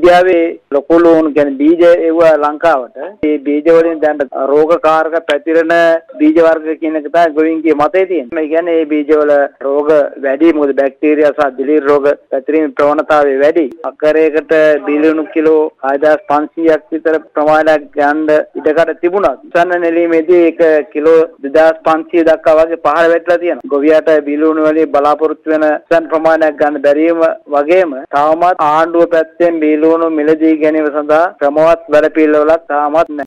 ඉන්දියාවේ ලොකු ලෝන් කියන්නේ බීජ එව ලංකාවට මේ බීජ වලින් දැන් රෝගකාරක පැතිරෙන බීජ වර්ග කියන එක තමයි ගොවින්ගේ මතය තියෙන්නේ. මේ කියන්නේ මේ බීජ වල රෝග වැඩි මොකද බැක්ටීරියා සහ දිලීර රෝග පැතිරීම ප්‍රවණතාවය වැඩි. අක්කරයකට බිලියන කිලෝ 6500ක් විතර ප්‍රමාණයක් ගන්න ඉඩකඩ තිබුණා. සන්න නෙලීමේදී ඒක කිලෝ 2500 දක්වා වගේ පහළ වැටලා තියෙනවා. ගොවියාට බිලියන වලින් බලාපොරොත්තු වෙන සන් ප්‍රමාණයක් ගන්න බැරිම වගේම තවමත් ආණ්ඩුව පැත්තෙන් බිලියන මිලදී ගැනීම සඳහා ක්‍රමවත් වැඩපිළිවෙලක් තාමත් නැහැ.